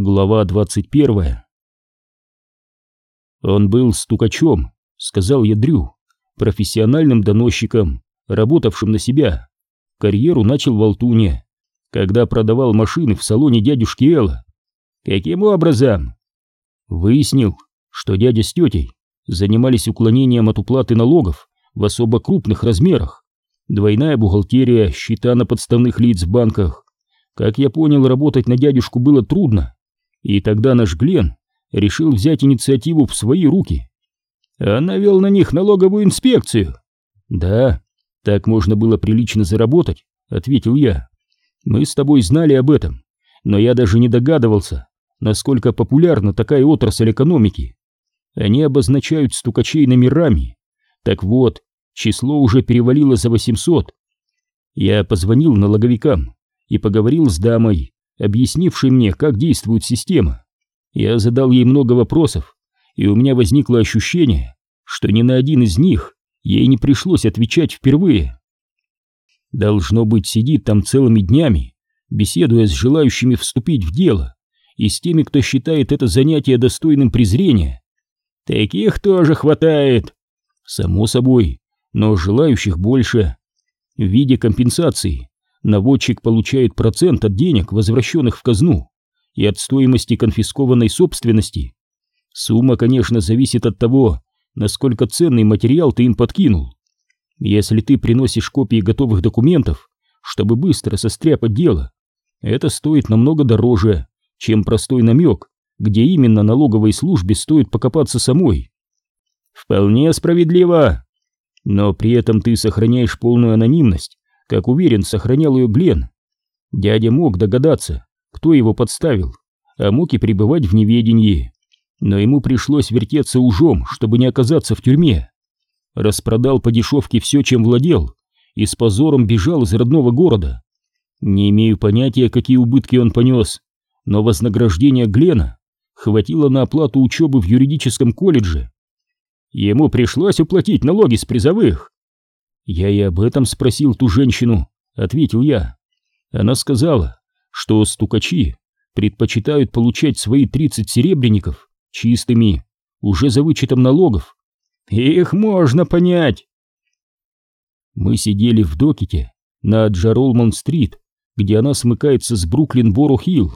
Глава 21 Он был стукачом, сказал я Дрю, профессиональным доносчиком, работавшим на себя. Карьеру начал в Алтуне, когда продавал машины в салоне дядюшки Элла. Каким образом? Выяснил, что дядя с тетей занимались уклонением от уплаты налогов в особо крупных размерах. Двойная бухгалтерия, счета на подставных лиц в банках. Как я понял, работать на дядюшку было трудно. И тогда наш Глен решил взять инициативу в свои руки. А навел на них налоговую инспекцию. Да, так можно было прилично заработать, ответил я. Мы с тобой знали об этом, но я даже не догадывался, насколько популярна такая отрасль экономики. Они обозначают стукачей номерами. Так вот, число уже перевалило за 800. Я позвонил налоговикам и поговорил с дамой, объяснившей мне, как действует система. Я задал ей много вопросов, и у меня возникло ощущение, что ни на один из них ей не пришлось отвечать впервые. Должно быть, сидит там целыми днями, беседуя с желающими вступить в дело и с теми, кто считает это занятие достойным презрения. Таких тоже хватает. Само собой, но желающих больше. В виде компенсации наводчик получает процент от денег, возвращенных в казну, и от стоимости конфискованной собственности. Сумма, конечно, зависит от того, насколько ценный материал ты им подкинул. Если ты приносишь копии готовых документов, чтобы быстро состряпать дело, это стоит намного дороже, чем простой намек, где именно налоговой службе стоит покопаться самой. Вполне справедливо. Но при этом ты сохраняешь полную анонимность, как уверен, сохранял ее Глен. Дядя мог догадаться, кто его подставил, а мог и пребывать в неведении. Но ему пришлось вертеться ужом, чтобы не оказаться в тюрьме. Распродал по дешевке все, чем владел, и с позором бежал из родного города. Не имею понятия, какие убытки он понес, но вознаграждение Глена хватило на оплату учебы в юридическом колледже. Ему пришлось уплатить налоги с призовых. Я и об этом спросил ту женщину, ответил я. Она сказала, что стукачи предпочитают получать свои 30 серебряников чистыми, уже за вычетом налогов. Их можно понять. Мы сидели в докете на Джаролман-стрит, где она смыкается с Бруклин-Бору-Хилл.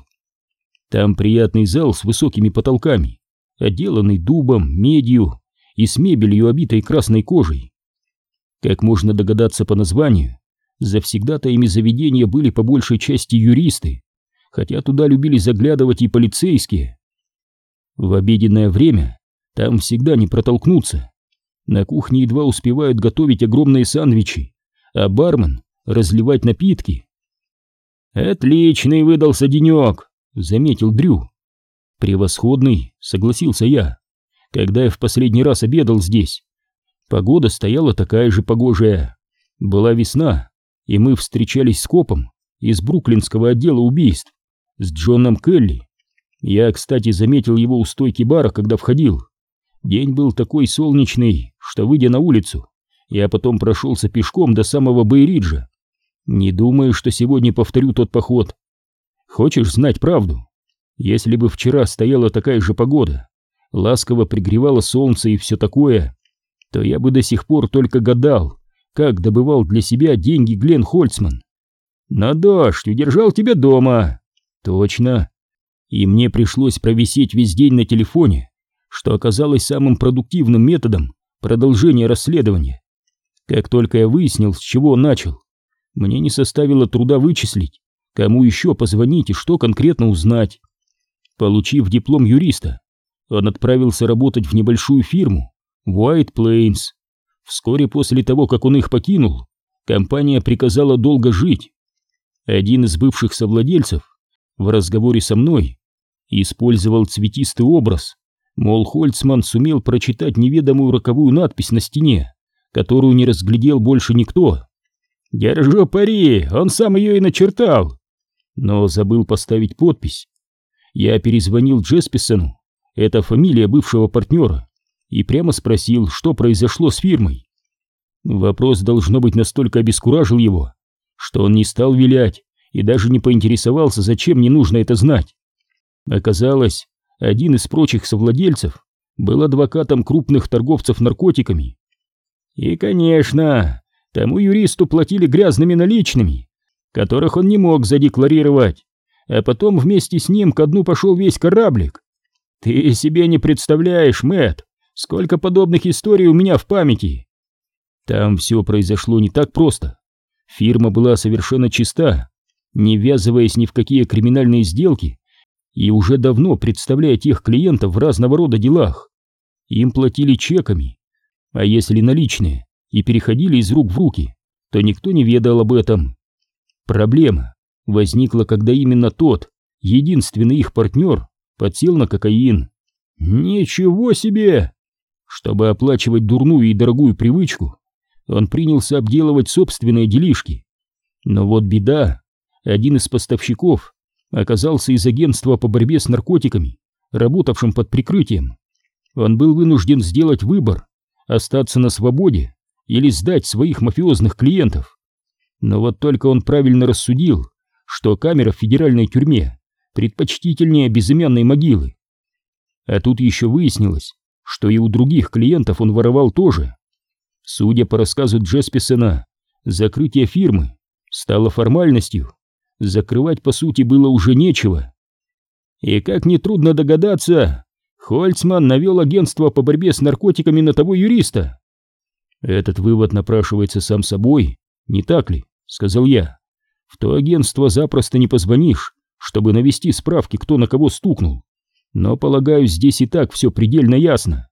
Там приятный зал с высокими потолками, отделанный дубом, медью и с мебелью, обитой красной кожей. Как можно догадаться по названию, завсегда-то заведения были по большей части юристы, хотя туда любили заглядывать и полицейские. В обеденное время там всегда не протолкнуться. На кухне едва успевают готовить огромные сандвичи, а бармен разливать напитки. «Отличный выдался денек», — заметил Дрю. «Превосходный», — согласился я. «Когда я в последний раз обедал здесь, погода стояла такая же погожая. Была весна, и мы встречались с копом из бруклинского отдела убийств, с Джоном Келли. Я, кстати, заметил его у стойки бара, когда входил. День был такой солнечный, что, выйдя на улицу, я потом прошелся пешком до самого Бейриджа. Не думаю, что сегодня повторю тот поход. Хочешь знать правду? Если бы вчера стояла такая же погода, ласково пригревало солнце и все такое, то я бы до сих пор только гадал, как добывал для себя деньги Глен Хольцман. Дождь удержал тебя дома. Точно. И мне пришлось провисеть весь день на телефоне, что оказалось самым продуктивным методом продолжения расследования. Как только я выяснил, с чего начал, мне не составило труда вычислить, Кому еще позвонить и что конкретно узнать? Получив диплом юриста, он отправился работать в небольшую фирму White Plains. Вскоре после того, как он их покинул, компания приказала долго жить. Один из бывших совладельцев в разговоре со мной использовал цветистый образ, мол, Хольцман сумел прочитать неведомую роковую надпись на стене, которую не разглядел больше никто. «Держу пари, он сам ее и начертал», но забыл поставить подпись. Я перезвонил Джесписону, это фамилия бывшего партнера, и прямо спросил, что произошло с фирмой. Вопрос, должно быть, настолько обескуражил его, что он не стал вилять и даже не поинтересовался, зачем мне нужно это знать. Оказалось, один из прочих совладельцев был адвокатом крупных торговцев наркотиками. И, конечно, тому юристу платили грязными наличными, которых он не мог задекларировать, а потом вместе с ним ко дну пошел весь кораблик. Ты себе не представляешь, Мэт, сколько подобных историй у меня в памяти. Там все произошло не так просто. Фирма была совершенно чиста, не ввязываясь ни в какие криминальные сделки и уже давно представляя тех клиентов в разного рода делах. Им платили чеками, а если наличные и переходили из рук в руки, то никто не ведал об этом. Проблема возникла, когда именно тот, единственный их партнер, подсел на кокаин. Ничего себе! Чтобы оплачивать дурную и дорогую привычку, он принялся обделывать собственные делишки. Но вот беда, один из поставщиков оказался из агентства по борьбе с наркотиками, работавшим под прикрытием. Он был вынужден сделать выбор, остаться на свободе или сдать своих мафиозных клиентов. Но вот только он правильно рассудил, что камера в федеральной тюрьме предпочтительнее безымянной могилы. А тут еще выяснилось, что и у других клиентов он воровал тоже. Судя по рассказу Джесписона, закрытие фирмы стало формальностью. Закрывать, по сути, было уже нечего. И как нетрудно догадаться, Хольцман навел агентство по борьбе с наркотиками на того юриста. Этот вывод напрашивается сам собой, не так ли? Сказал я. В то агентство запросто не позвонишь, чтобы навести справки, кто на кого стукнул. Но, полагаю, здесь и так все предельно ясно.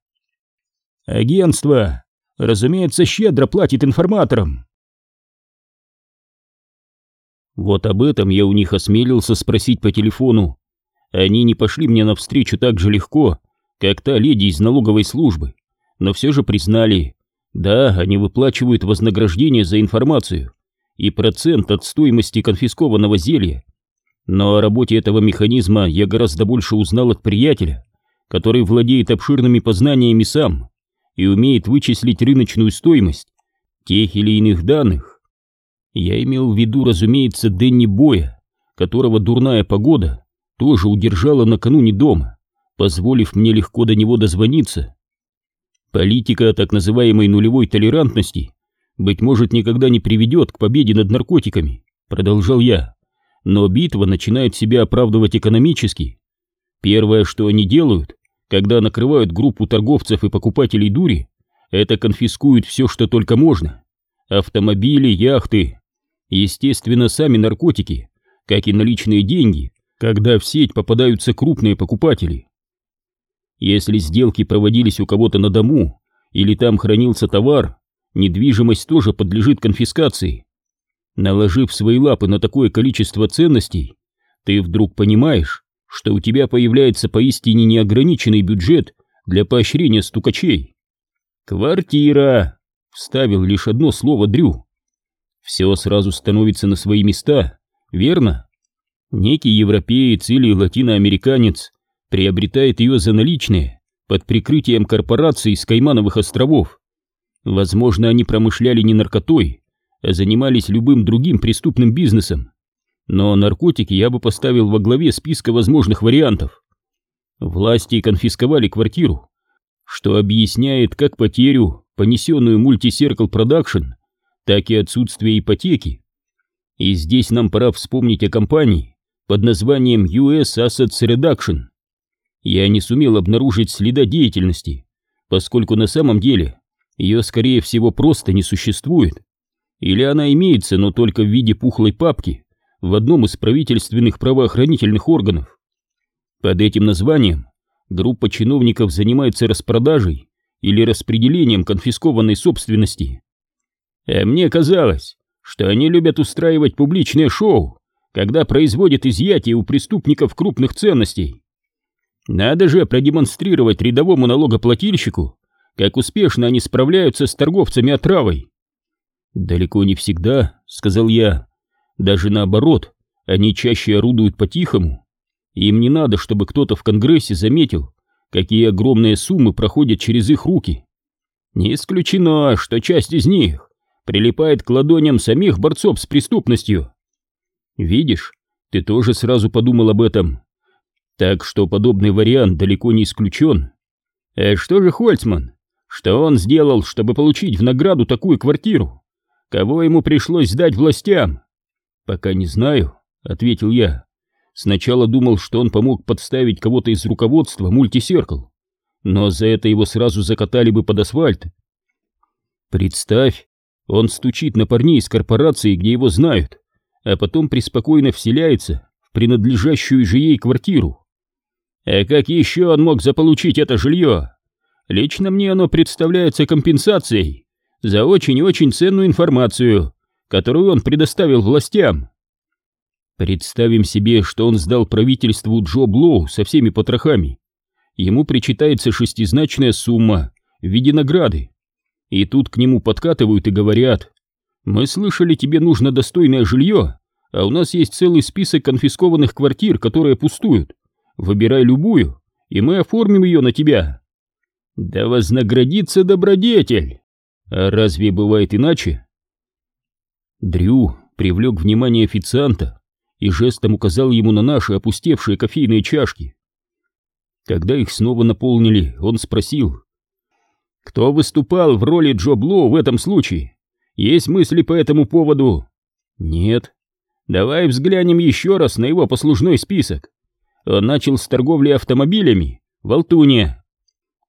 Агентство, разумеется, щедро платит информаторам. Вот об этом я у них осмелился спросить по телефону. Они не пошли мне навстречу так же легко, как та леди из налоговой службы, но все же признали, да, они выплачивают вознаграждение за информацию и процент от стоимости конфискованного зелья. Но о работе этого механизма я гораздо больше узнал от приятеля, который владеет обширными познаниями сам и умеет вычислить рыночную стоимость тех или иных данных. Я имел в виду, разумеется, Дэнни Боя, которого дурная погода тоже удержала накануне дома, позволив мне легко до него дозвониться. Политика так называемой нулевой толерантности, быть может, никогда не приведет к победе над наркотиками, продолжал я, но битва начинает себя оправдывать экономически. Первое, что они делают, когда накрывают группу торговцев и покупателей дури, это конфискуют все, что только можно. Автомобили, яхты, естественно, сами наркотики, как и наличные деньги, когда в сеть попадаются крупные покупатели. Если сделки проводились у кого-то на дому, или там хранился товар, недвижимость тоже подлежит конфискации. Наложив свои лапы на такое количество ценностей, ты вдруг понимаешь, что у тебя появляется поистине неограниченный бюджет для поощрения стукачей. «Квартира!» — вставил лишь одно слово Дрю. «Все сразу становится на свои места, верно?» Некий европеец или латиноамериканец приобретает ее за наличные под прикрытием корпораций с Каймановых островов. Возможно, они промышляли не наркотой, занимались любым другим преступным бизнесом. Но наркотики я бы поставил во главе списка возможных вариантов. Власти конфисковали квартиру, что объясняет как потерю, понесенную Multicircle Production, так и отсутствие ипотеки. И здесь нам пора вспомнить о компании, под названием US Assets Reduction. Я не сумел обнаружить следа деятельности, поскольку на самом деле ее, скорее всего, просто не существует. Или она имеется, но только в виде пухлой папки в одном из правительственных правоохранительных органов. Под этим названием группа чиновников занимается распродажей или распределением конфискованной собственности. А мне казалось, что они любят устраивать публичное шоу, когда производит изъятие у преступников крупных ценностей. Надо же продемонстрировать рядовому налогоплательщику, как успешно они справляются с торговцами отравой. «Далеко не всегда», — сказал я. «Даже наоборот, они чаще орудуют по-тихому. Им не надо, чтобы кто-то в Конгрессе заметил, какие огромные суммы проходят через их руки. Не исключено, что часть из них прилипает к ладоням самих борцов с преступностью. Видишь, ты тоже сразу подумал об этом. Так что подобный вариант далеко не исключен. А что же Хольцман? Что он сделал, чтобы получить в награду такую квартиру? Кого ему пришлось сдать властям? Пока не знаю, ответил я. Сначала думал, что он помог подставить кого-то из руководства мультисеркл, но за это его сразу закатали бы под асфальт. Представь, он стучит на парней из корпорации, где его знают, а потом преспокойно вселяется в принадлежащую же ей квартиру. А как еще он мог заполучить это жилье? Лично мне оно представляется компенсацией за очень-очень ценную информацию, которую он предоставил властям. Представим себе, что он сдал правительству Джо Блоу со всеми потрохами. Ему причитается шестизначная сумма в виде награды. И тут к нему подкатывают и говорят, «Мы слышали, тебе нужно достойное жилье, а у нас есть целый список конфискованных квартир, которые пустуют. Выбирай любую, и мы оформим ее на тебя». Да вознаградится добродетель! Разве бывает иначе? Дрю привлек внимание официанта, и жестом указал ему на наши опустевшие кофейные чашки. Когда их снова наполнили, он спросил, «Кто выступал в роли Джо Бло в этом случае? Есть мысли по этому поводу?» «Нет». «Давай взглянем еще раз на его послужной список. Он начал с торговли автомобилями в Алтуне.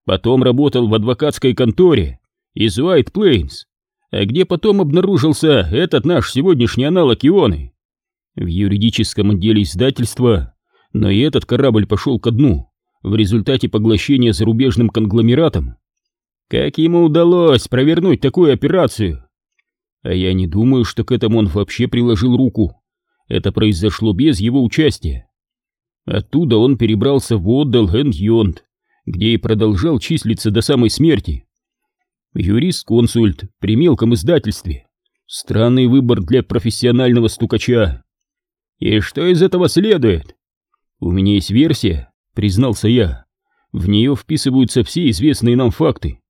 Потом работал в адвокатской конторе из White Plains, а где потом обнаружился этот наш сегодняшний аналог Ионы в юридическом отделе издательства, но и этот корабль пошел ко дну в результате поглощения зарубежным конгломератом. Как ему удалось провернуть такую операцию? А я не думаю, что к этому он вообще приложил руку. Это произошло без его участия. Оттуда он перебрался в Отдал энд Йонд, где и продолжал числиться до самой смерти. Юрист-консульт при мелком издательстве. Странный выбор для профессионального стукача. И что из этого следует? У меня есть версия, признался я. В нее вписываются все известные нам факты,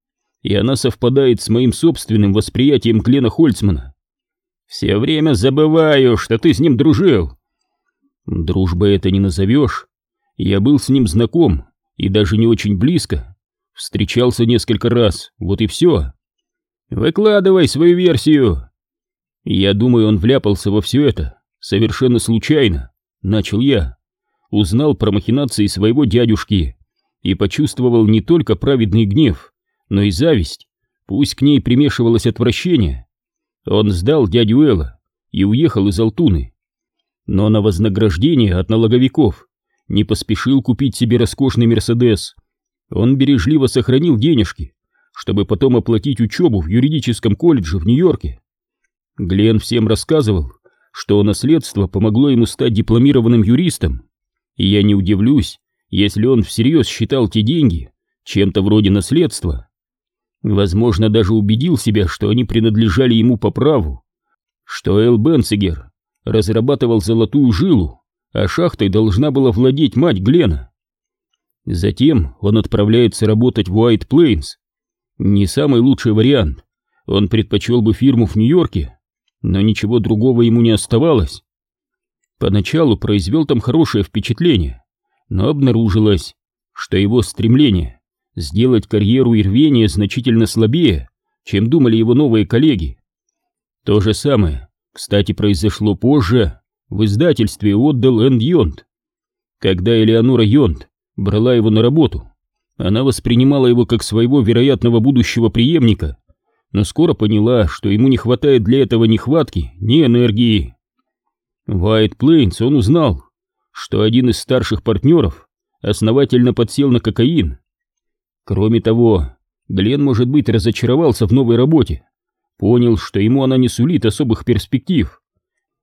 и она совпадает с моим собственным восприятием Глена Хольцмана. Все время забываю, что ты с ним дружил. Дружба это не назовешь. Я был с ним знаком, и даже не очень близко. Встречался несколько раз, вот и все. Выкладывай свою версию. Я думаю, он вляпался во все это Совершенно случайно, начал я, узнал про махинации своего дядюшки и почувствовал не только праведный гнев, но и зависть, пусть к ней примешивалось отвращение. Он сдал дядю Элла и уехал из Алтуны. Но на вознаграждение от налоговиков не поспешил купить себе роскошный Мерседес. Он бережливо сохранил денежки, чтобы потом оплатить учебу в юридическом колледже в Нью-Йорке. Глен всем рассказывал, что наследство помогло ему стать дипломированным юристом, и я не удивлюсь, если он всерьез считал те деньги чем-то вроде наследства. Возможно, даже убедил себя, что они принадлежали ему по праву, что Эл Бенцигер разрабатывал золотую жилу, а шахтой должна была владеть мать Глена. Затем он отправляется работать в Уайт Плейнс. Не самый лучший вариант. Он предпочел бы фирму в Нью-Йорке, но ничего другого ему не оставалось. Поначалу произвел там хорошее впечатление, но обнаружилось, что его стремление сделать карьеру и рвение значительно слабее, чем думали его новые коллеги. То же самое, кстати, произошло позже в издательстве «Отдал энд Йонд». Когда Элеонора Йонд брала его на работу, она воспринимала его как своего вероятного будущего преемника но скоро поняла, что ему не хватает для этого ни хватки, ни энергии. В White он узнал, что один из старших партнеров основательно подсел на кокаин. Кроме того, Глен, может быть, разочаровался в новой работе, понял, что ему она не сулит особых перспектив,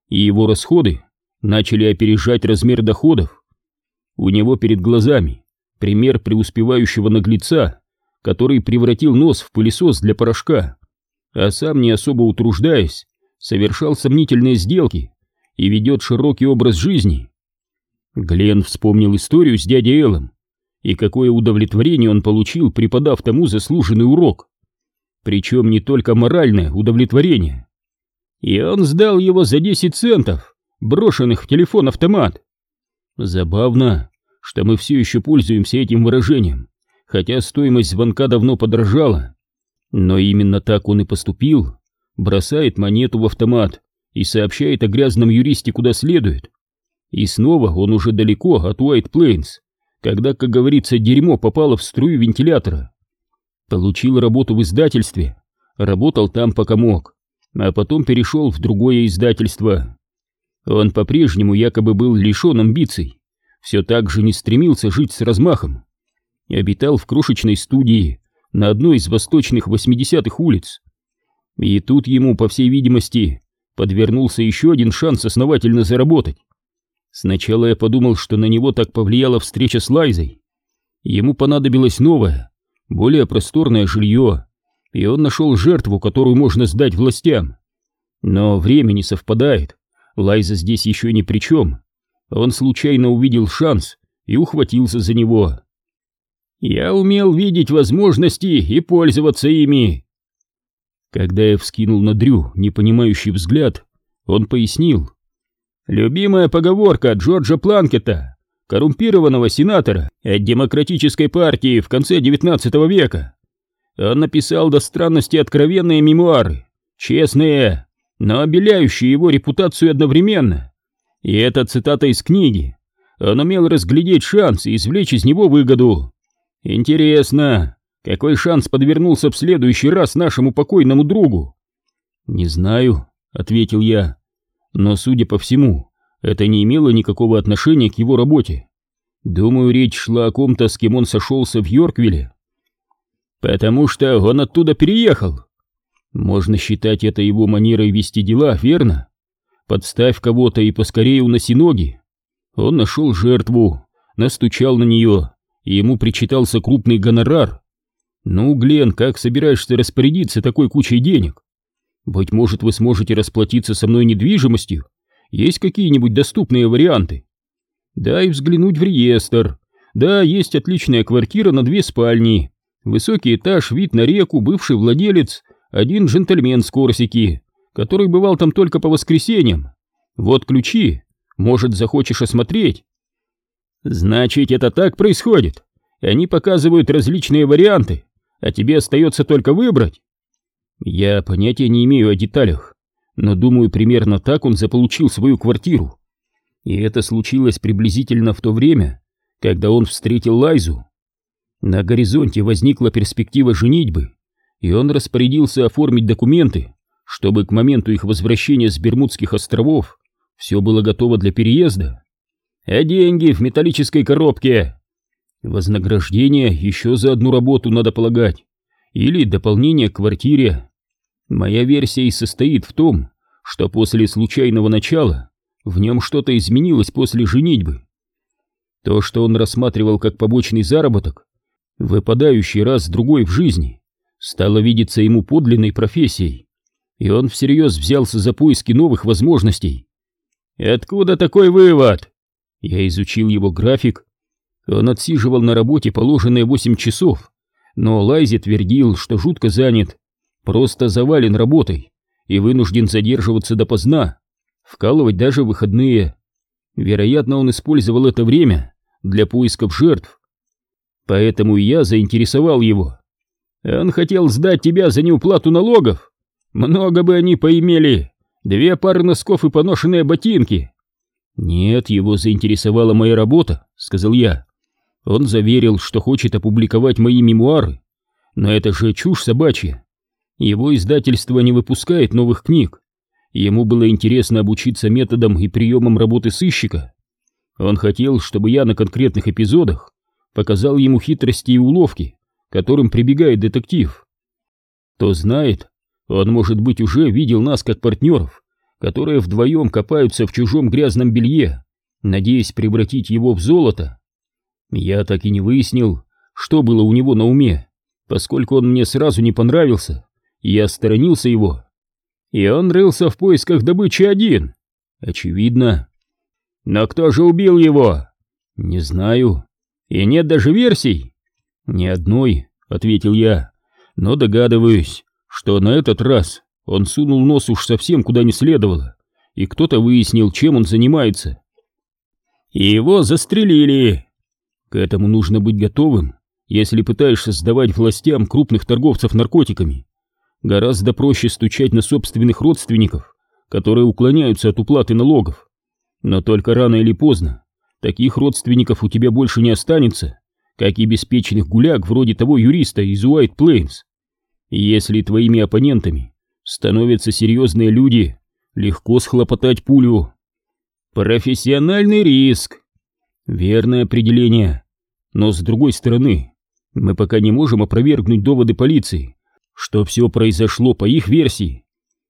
и его расходы начали опережать размер доходов. У него перед глазами пример преуспевающего наглеца, который превратил нос в пылесос для порошка а сам, не особо утруждаясь, совершал сомнительные сделки и ведет широкий образ жизни. Глен вспомнил историю с дядей Эллом, и какое удовлетворение он получил, преподав тому заслуженный урок. Причем не только моральное удовлетворение. И он сдал его за 10 центов, брошенных в телефон-автомат. Забавно, что мы все еще пользуемся этим выражением, хотя стоимость звонка давно подорожала. Но именно так он и поступил, бросает монету в автомат и сообщает о грязном юристе куда следует. И снова он уже далеко от Уайт Плейнс, когда, как говорится, дерьмо попало в струю вентилятора. Получил работу в издательстве, работал там пока мог, а потом перешел в другое издательство. Он по-прежнему якобы был лишен амбиций, все так же не стремился жить с размахом. И обитал в крошечной студии на одной из восточных 80-х улиц. И тут ему, по всей видимости, подвернулся еще один шанс основательно заработать. Сначала я подумал, что на него так повлияла встреча с Лайзой. Ему понадобилось новое, более просторное жилье, и он нашел жертву, которую можно сдать властям. Но время не совпадает, Лайза здесь еще ни при чем. Он случайно увидел шанс и ухватился за него. Я умел видеть возможности и пользоваться ими. Когда я вскинул на Дрю непонимающий взгляд, он пояснил. Любимая поговорка Джорджа Планкета, коррумпированного сенатора от демократической партии в конце XIX века. Он написал до странности откровенные мемуары, честные, но обеляющие его репутацию одновременно. И это цитата из книги. Он умел разглядеть шанс и извлечь из него выгоду. Интересно, какой шанс подвернулся в следующий раз нашему покойному другу? Не знаю, ответил я. Но, судя по всему, это не имело никакого отношения к его работе. Думаю, речь шла о ком-то, с кем он сошелся в Йорквилле. Потому что он оттуда переехал. Можно считать это его манерой вести дела, верно? Подставь кого-то и поскорее уноси ноги. Он нашел жертву, настучал на нее, и ему причитался крупный гонорар. Ну, Глен, как собираешься распорядиться такой кучей денег? Быть может, вы сможете расплатиться со мной недвижимостью? Есть какие-нибудь доступные варианты? Дай взглянуть в реестр. Да, есть отличная квартира на две спальни. Высокий этаж, вид на реку, бывший владелец, один джентльмен с Корсики, который бывал там только по воскресеньям. Вот ключи. Может, захочешь осмотреть? Значит, это так происходит. Они показывают различные варианты, а тебе остается только выбрать. Я понятия не имею о деталях, но думаю, примерно так он заполучил свою квартиру. И это случилось приблизительно в то время, когда он встретил Лайзу. На горизонте возникла перспектива женитьбы, и он распорядился оформить документы, чтобы к моменту их возвращения с Бермудских островов все было готово для переезда. А деньги в металлической коробке. Вознаграждение еще за одну работу надо полагать. Или дополнение к квартире. Моя версия и состоит в том, что после случайного начала в нем что-то изменилось после женитьбы. То, что он рассматривал как побочный заработок, выпадающий раз-другой в жизни, стало видеться ему подлинной профессией, и он всерьез взялся за поиски новых возможностей. «Откуда такой вывод?» Я изучил его график. Он отсиживал на работе положенные восемь часов, но Лайзи твердил, что жутко занят просто завален работой и вынужден задерживаться допоздна, вкалывать даже выходные. Вероятно, он использовал это время для поисков жертв. Поэтому я заинтересовал его. Он хотел сдать тебя за неуплату налогов. Много бы они поимели. Две пары носков и поношенные ботинки. Нет, его заинтересовала моя работа, сказал я. Он заверил, что хочет опубликовать мои мемуары. Но это же чушь собачья. Его издательство не выпускает новых книг. Ему было интересно обучиться методам и приемам работы сыщика. Он хотел, чтобы я на конкретных эпизодах показал ему хитрости и уловки, которым прибегает детектив. Кто знает, он, может быть, уже видел нас как партнеров, которые вдвоем копаются в чужом грязном белье, надеясь превратить его в золото. Я так и не выяснил, что было у него на уме, поскольку он мне сразу не понравился. Я сторонился его. И он рылся в поисках добычи один. Очевидно. Но кто же убил его? Не знаю. И нет даже версий? Ни одной, ответил я. Но догадываюсь, что на этот раз он сунул нос уж совсем куда не следовало, и кто-то выяснил, чем он занимается. И его застрелили. К этому нужно быть готовым, если пытаешься сдавать властям крупных торговцев наркотиками. Гораздо проще стучать на собственных родственников, которые уклоняются от уплаты налогов. Но только рано или поздно таких родственников у тебя больше не останется, как и беспечных гуляк вроде того юриста из Уайт Плейнс. Если твоими оппонентами становятся серьезные люди, легко схлопотать пулю. Профессиональный риск. Верное определение. Но с другой стороны, мы пока не можем опровергнуть доводы полиции, что все произошло по их версии.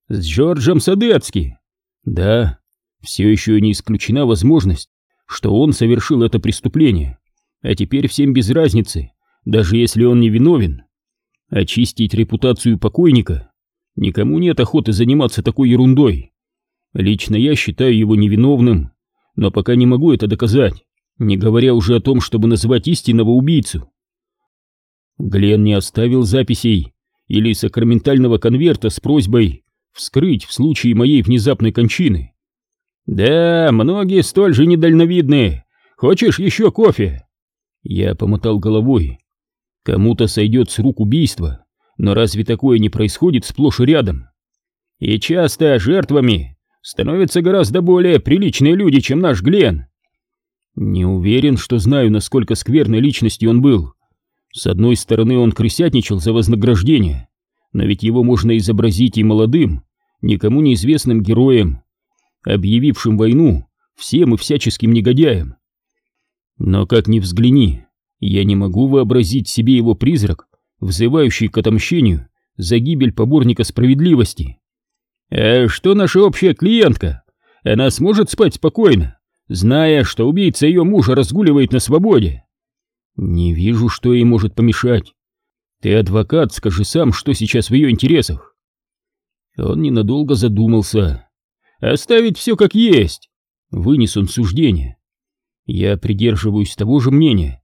С Джорджем Садецки. Да, все еще не исключена возможность, что он совершил это преступление. А теперь всем без разницы, даже если он не виновен. Очистить репутацию покойника никому нет охоты заниматься такой ерундой. Лично я считаю его невиновным, но пока не могу это доказать, не говоря уже о том, чтобы назвать истинного убийцу. Глен не оставил записей или сакраментального конверта с просьбой вскрыть в случае моей внезапной кончины. «Да, многие столь же недальновидные. Хочешь еще кофе?» Я помотал головой. Кому-то сойдет с рук убийство, но разве такое не происходит сплошь и рядом? И часто жертвами становятся гораздо более приличные люди, чем наш Глен. Не уверен, что знаю, насколько скверной личностью он был. С одной стороны, он крысятничал за вознаграждение, но ведь его можно изобразить и молодым, никому неизвестным героем, объявившим войну всем и всяческим негодяям. Но как ни взгляни, я не могу вообразить себе его призрак, взывающий к отомщению за гибель поборника справедливости. А что наша общая клиентка? Она сможет спать спокойно, зная, что убийца ее мужа разгуливает на свободе? Не вижу, что ей может помешать. Ты адвокат, скажи сам, что сейчас в ее интересах. Он ненадолго задумался. Оставить все как есть. Вынес он суждение. Я придерживаюсь того же мнения.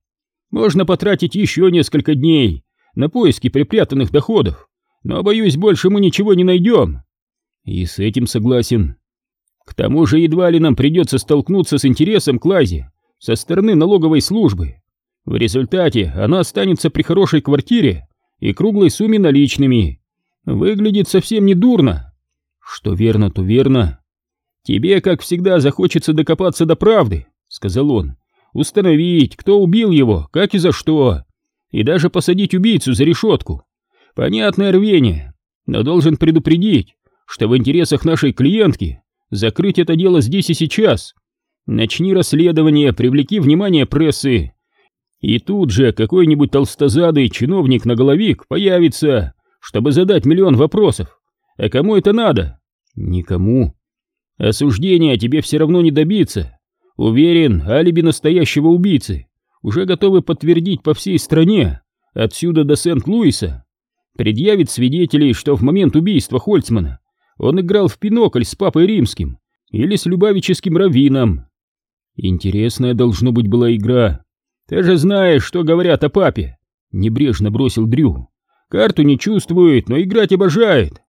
Можно потратить еще несколько дней на поиски припрятанных доходов, но, боюсь, больше мы ничего не найдем. И с этим согласен. К тому же едва ли нам придется столкнуться с интересом к Лазе со стороны налоговой службы. В результате она останется при хорошей квартире и круглой сумме наличными. Выглядит совсем не дурно. Что верно, то верно. Тебе, как всегда, захочется докопаться до правды. — сказал он, — установить, кто убил его, как и за что, и даже посадить убийцу за решетку. Понятное рвение, но должен предупредить, что в интересах нашей клиентки закрыть это дело здесь и сейчас. Начни расследование, привлеки внимание прессы. И тут же какой-нибудь толстозадый чиновник-наголовик появится, чтобы задать миллион вопросов. А кому это надо? Никому. Осуждения тебе все равно не добиться. Уверен, алиби настоящего убийцы уже готовы подтвердить по всей стране, отсюда до Сент-Луиса. Предъявит свидетелей, что в момент убийства Хольцмана он играл в пинокль с папой римским или с любавическим раввином. Интересная должно быть была игра. Ты же знаешь, что говорят о папе. Небрежно бросил Дрю. Карту не чувствует, но играть обожает.